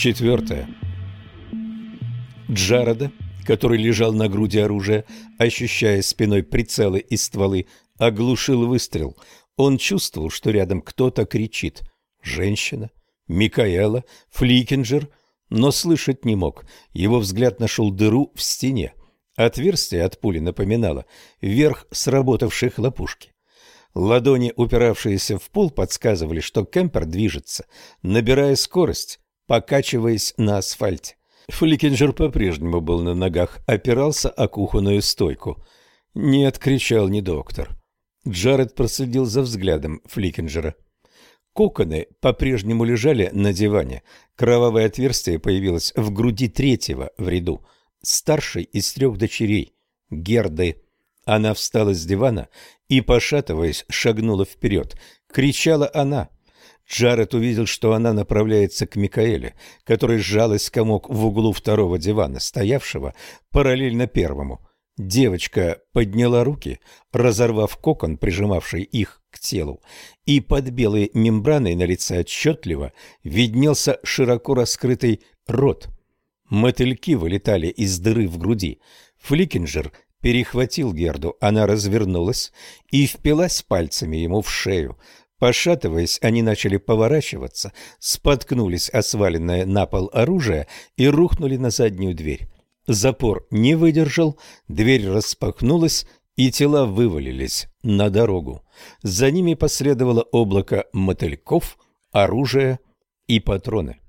Четвертое. Джареда, который лежал на груди оружия, ощущая спиной прицелы и стволы, оглушил выстрел. Он чувствовал, что рядом кто-то кричит. Женщина, Микаэла, Фликинджер, но слышать не мог. Его взгляд нашел дыру в стене. Отверстие от пули напоминало верх сработавшей хлопушки. Ладони, упиравшиеся в пол, подсказывали, что кемпер движется, набирая скорость, покачиваясь на асфальте. Фликинджер по-прежнему был на ногах, опирался о кухонную стойку. «Нет», — кричал не доктор. Джаред проследил за взглядом Фликинджера. Коконы по-прежнему лежали на диване. Кровавое отверстие появилось в груди третьего в ряду, старшей из трех дочерей, Герды. Она встала с дивана и, пошатываясь, шагнула вперед. Кричала она. Джаред увидел, что она направляется к Микаэле, который сжалась комок в углу второго дивана, стоявшего параллельно первому. Девочка подняла руки, разорвав кокон, прижимавший их к телу, и под белой мембраной на лице отчетливо виднелся широко раскрытый рот. Мотыльки вылетали из дыры в груди. Фликинджер перехватил Герду, она развернулась и впилась пальцами ему в шею. Пошатываясь, они начали поворачиваться, споткнулись о сваленное на пол оружие и рухнули на заднюю дверь. Запор не выдержал, дверь распахнулась, и тела вывалились на дорогу. За ними последовало облако мотыльков, оружие и патроны.